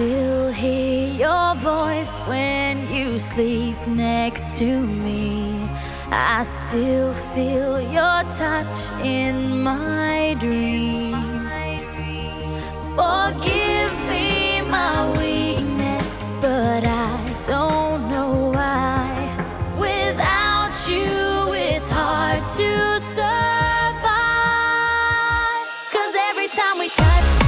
still hear your voice when you sleep next to me. I still feel your touch in my dream. Forgive me my weakness, but I don't know why. Without you, it's hard to survive. Cause every time we touch,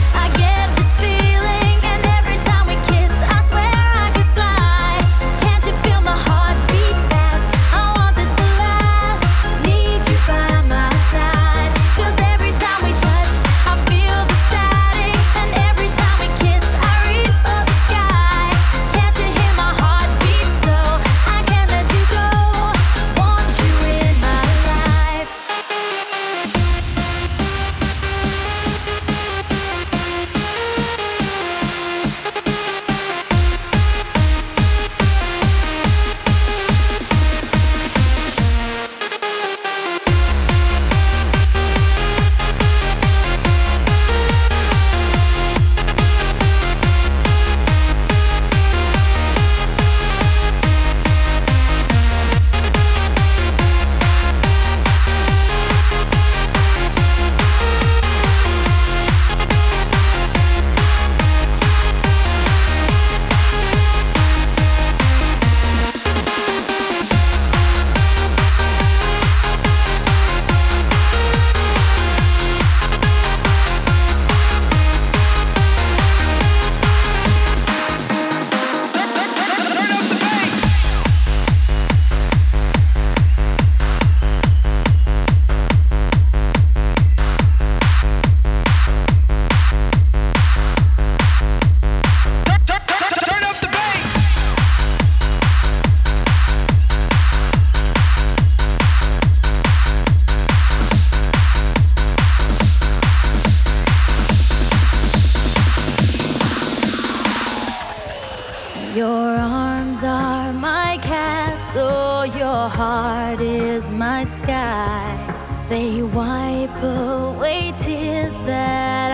heart is my sky. They wipe away tears that